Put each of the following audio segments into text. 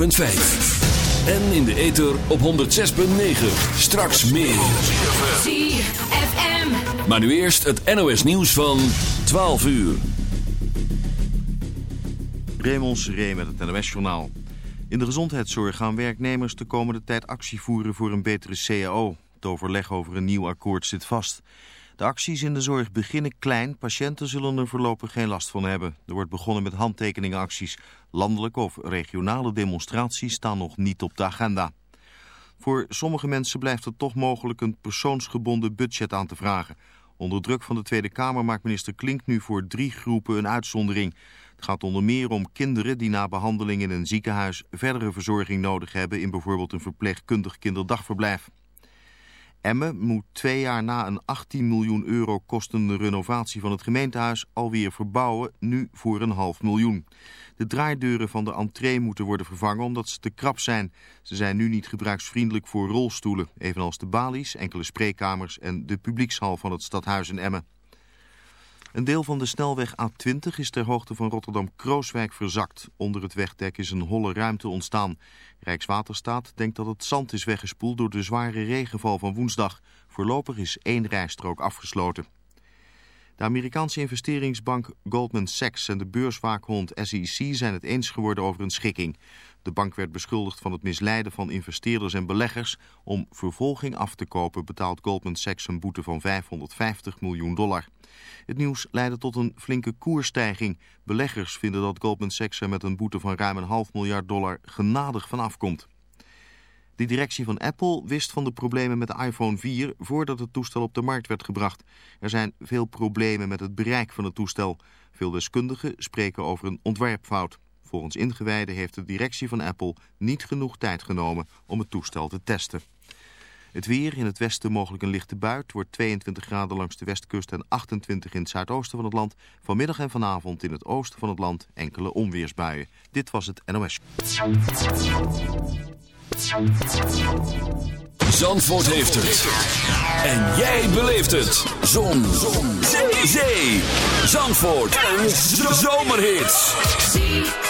En in de ether op 106.9. Straks meer. ZFM. Maar nu eerst het NOS nieuws van 12 uur. Raymond Seré met het NOS-journaal. In de gezondheidszorg gaan werknemers de komende tijd actie voeren voor een betere CAO. Het overleg over een nieuw akkoord zit vast. De acties in de zorg beginnen klein. Patiënten zullen er voorlopig geen last van hebben. Er wordt begonnen met handtekeningacties. Landelijke of regionale demonstraties staan nog niet op de agenda. Voor sommige mensen blijft het toch mogelijk een persoonsgebonden budget aan te vragen. Onder druk van de Tweede Kamer maakt minister Klink nu voor drie groepen een uitzondering. Het gaat onder meer om kinderen die na behandeling in een ziekenhuis verdere verzorging nodig hebben in bijvoorbeeld een verpleegkundig kinderdagverblijf. Emmen moet twee jaar na een 18 miljoen euro kostende renovatie van het gemeentehuis alweer verbouwen, nu voor een half miljoen. De draaideuren van de entree moeten worden vervangen omdat ze te krap zijn. Ze zijn nu niet gebruiksvriendelijk voor rolstoelen, evenals de balies, enkele spreekkamers en de publiekshal van het stadhuis in Emmen. Een deel van de snelweg A20 is ter hoogte van Rotterdam-Krooswijk verzakt. Onder het wegdek is een holle ruimte ontstaan. Rijkswaterstaat denkt dat het zand is weggespoeld door de zware regenval van woensdag. Voorlopig is één rijstrook afgesloten. De Amerikaanse investeringsbank Goldman Sachs en de beurswaakhond SEC zijn het eens geworden over een schikking. De bank werd beschuldigd van het misleiden van investeerders en beleggers. Om vervolging af te kopen betaalt Goldman Sachs een boete van 550 miljoen dollar. Het nieuws leidde tot een flinke koersstijging. Beleggers vinden dat Goldman Sachs er met een boete van ruim een half miljard dollar genadig van afkomt. De directie van Apple wist van de problemen met de iPhone 4 voordat het toestel op de markt werd gebracht. Er zijn veel problemen met het bereik van het toestel. Veel deskundigen spreken over een ontwerpfout. Volgens ingewijden heeft de directie van Apple niet genoeg tijd genomen om het toestel te testen. Het weer, in het westen mogelijk een lichte buit, wordt 22 graden langs de westkust en 28 in het zuidoosten van het land. Vanmiddag en vanavond in het oosten van het land enkele onweersbuien. Dit was het NOS. Zandvoort heeft het. En jij beleeft het. Zon. Zon. Zee. Zee. Zandvoort. Een zomerhit.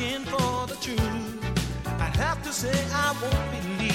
You're for the truth, I'd have to say I won't believe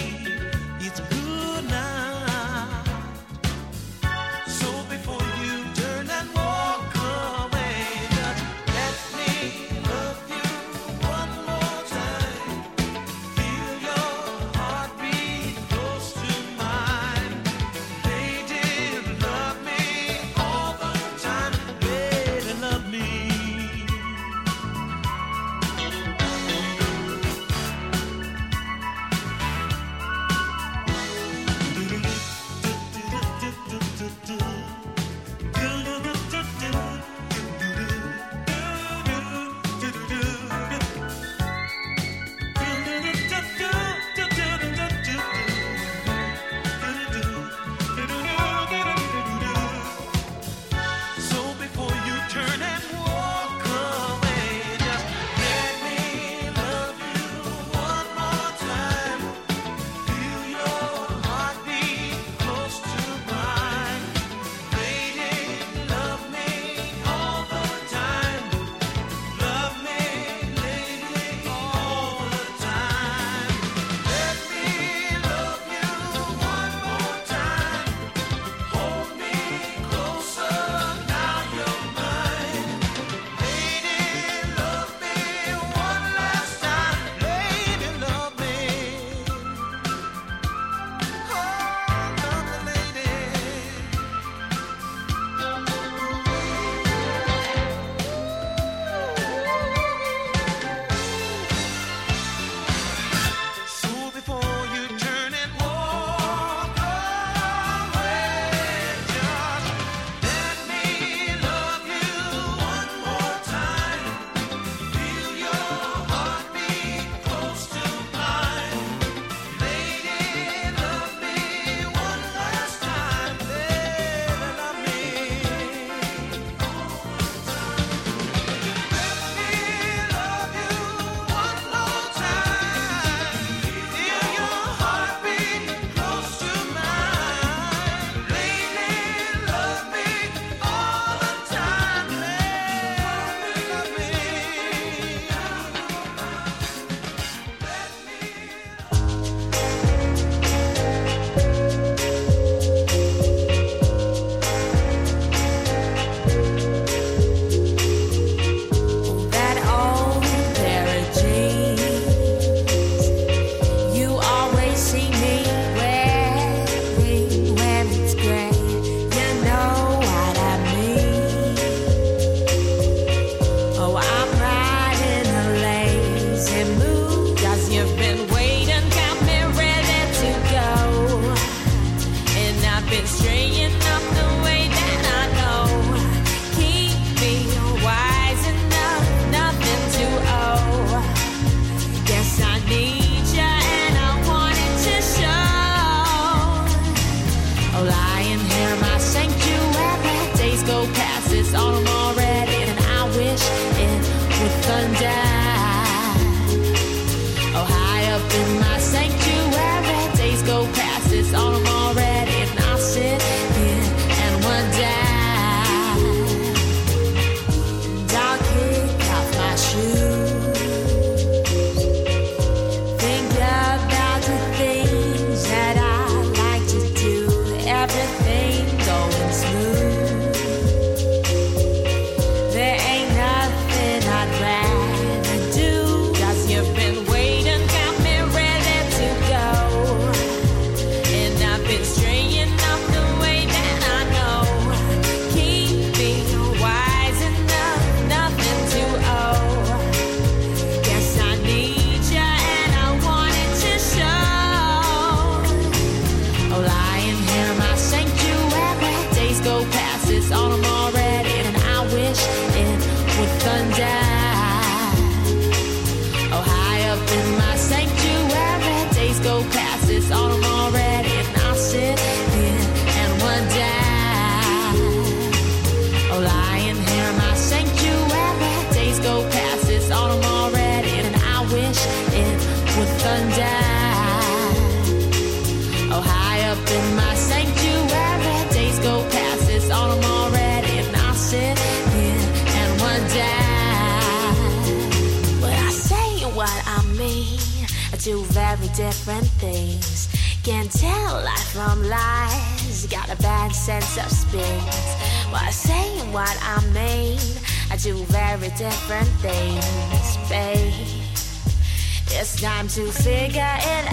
to figure it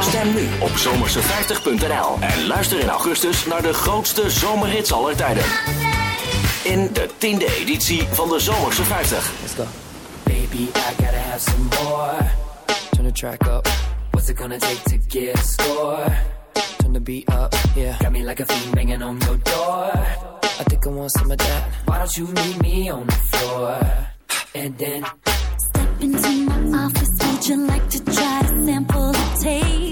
Stem nu op zomerse50.nl en luister in augustus naar de grootste zomerhits aller tijden. In de tiende editie van de Zomerse 50. Let's go. Baby, I gotta have some more. Turn the track up. What's it gonna take to get a score? Turn the beat up, yeah. Got me like a thing, banging on your door. I think I want some of that. Why don't you meet me on the floor? And then... Step into my office. Would you like to try a sample the taste?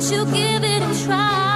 Won't you give it a try?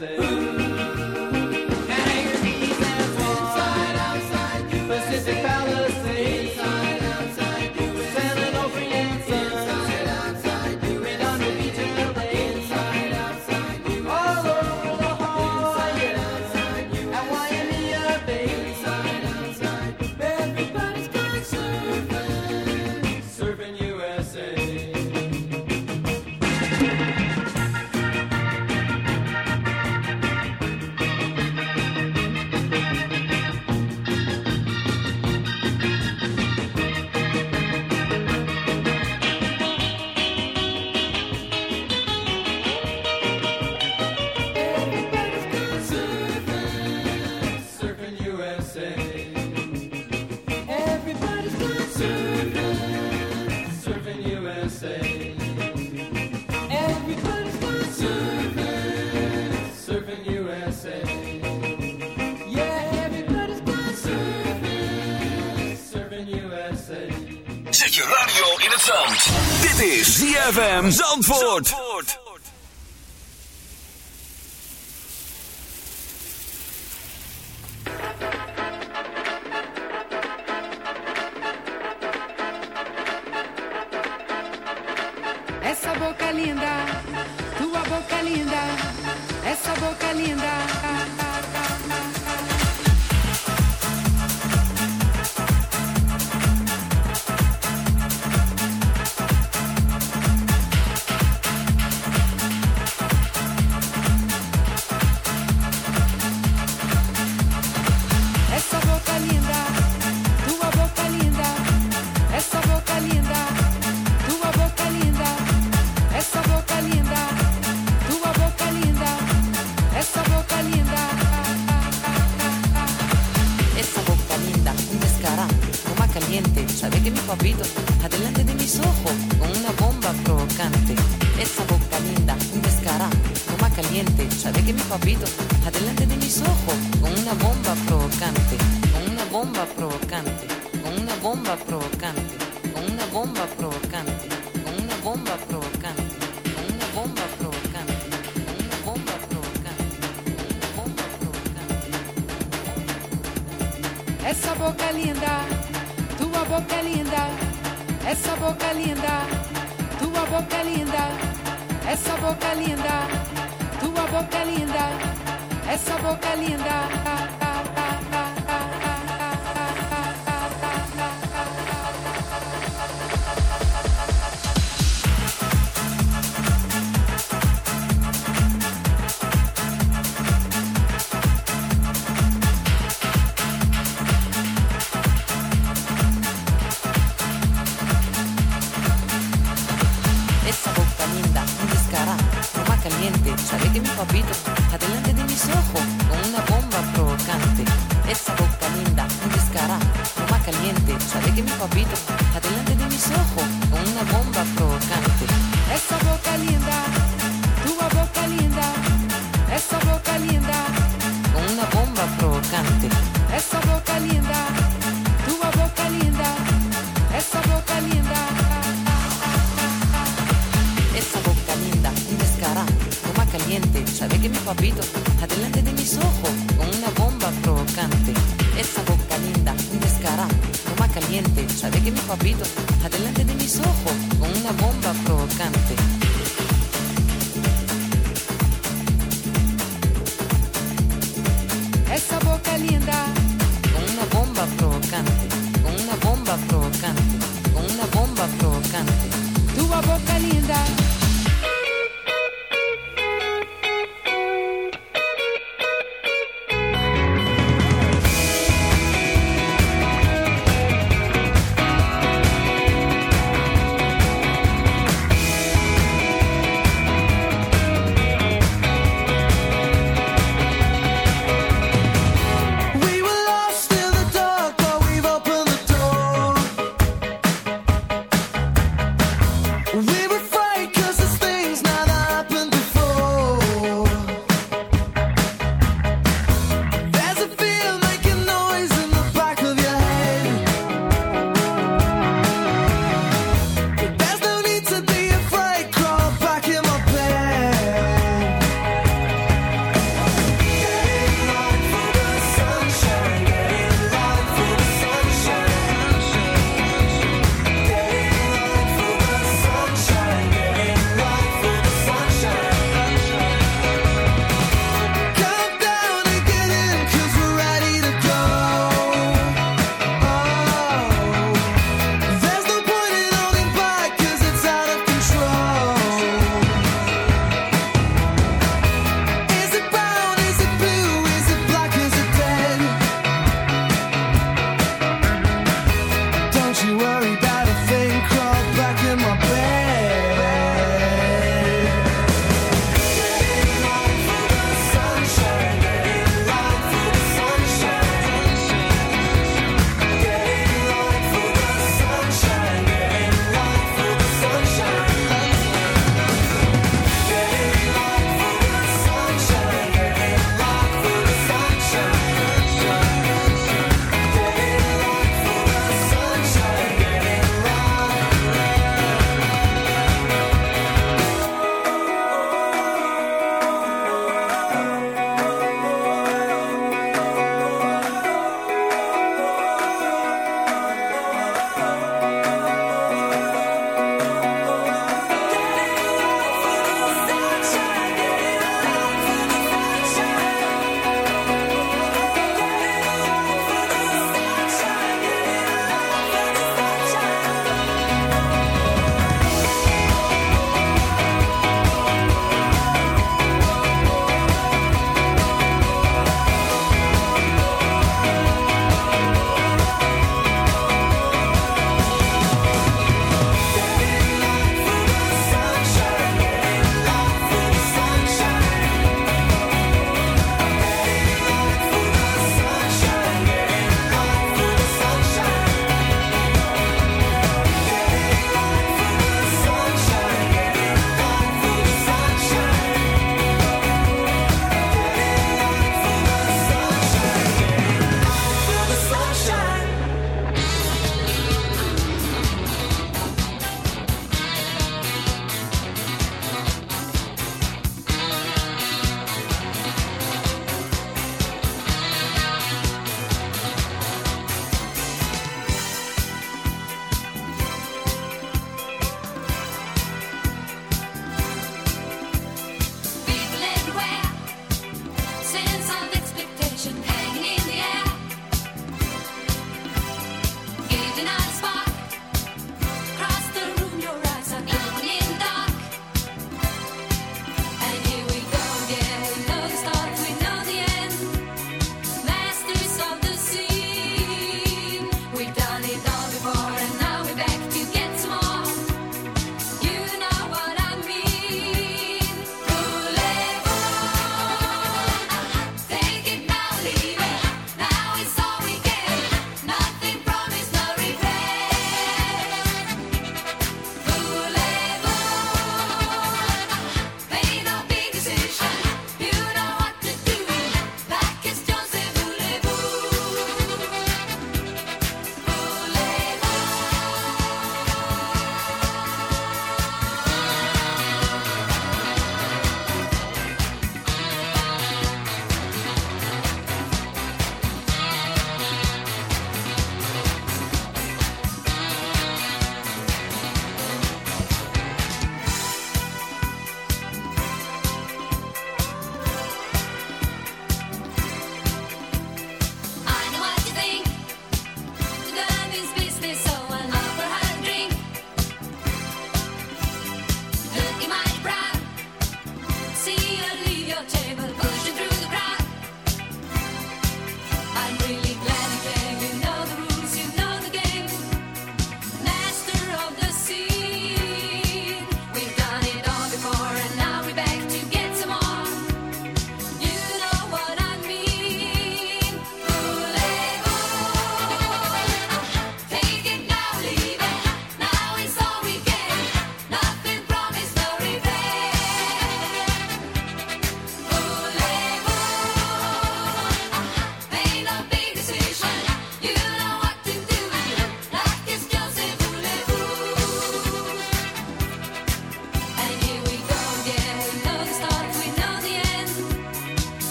say. ZFM Zandvoort.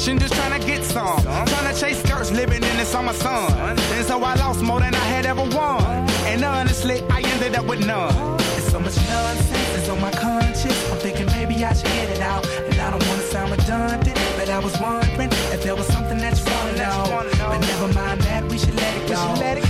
action, just trying to get some. some. Trying to chase skirts, living in the summer sun. sun. And so I lost more than I had ever won. And honestly, I ended up with none. There's so much nonsense is on my conscience. I'm thinking maybe I should get it out. And I don't wanna sound redundant, but I was wondering if there was something that you wanna know. But never mind that, we should let it go.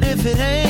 But if it ain't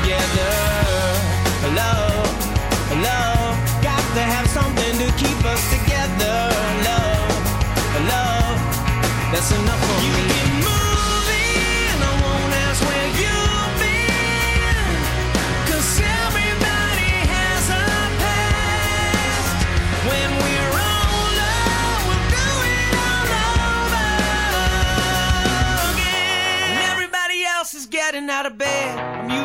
together. love. got to have something to keep us together. Love, love. that's enough for you me. Can move I won't ask where you've everybody has a past. When we're older, we'll do it all over again. Everybody else is getting out of bed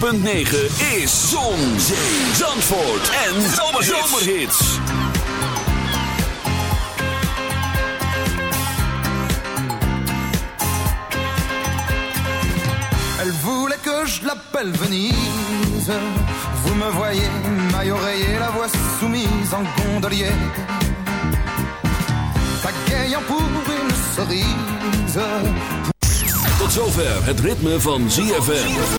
106.9 is Zon, Zee, Zandvoort en Zomerhits. Elle voulait que je l'appelle Venise. Vous me voyez, maille oreiller, la voix soumise en gondolier. Pagayant pour une cerise. Tot zover het ritme van ZFM.